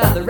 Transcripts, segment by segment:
about the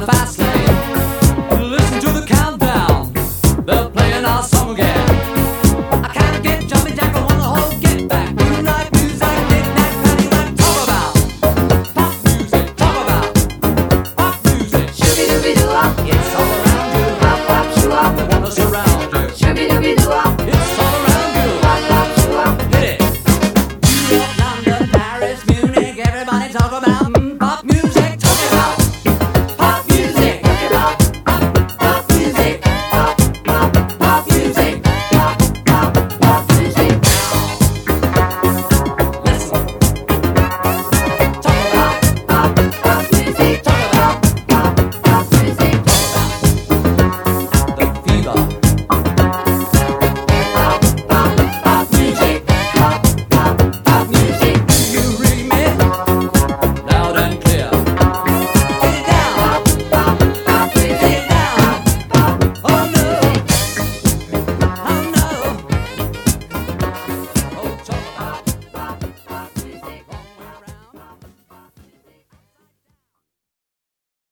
the fast lane. Listen to the countdown. They're playing our song again. I can't get jumping jack. I want get back. Music. Talk about pop music. Talk about pop music. Doo up. It's all around you. Pop pop shoo up. Want you. Doo up. It's all.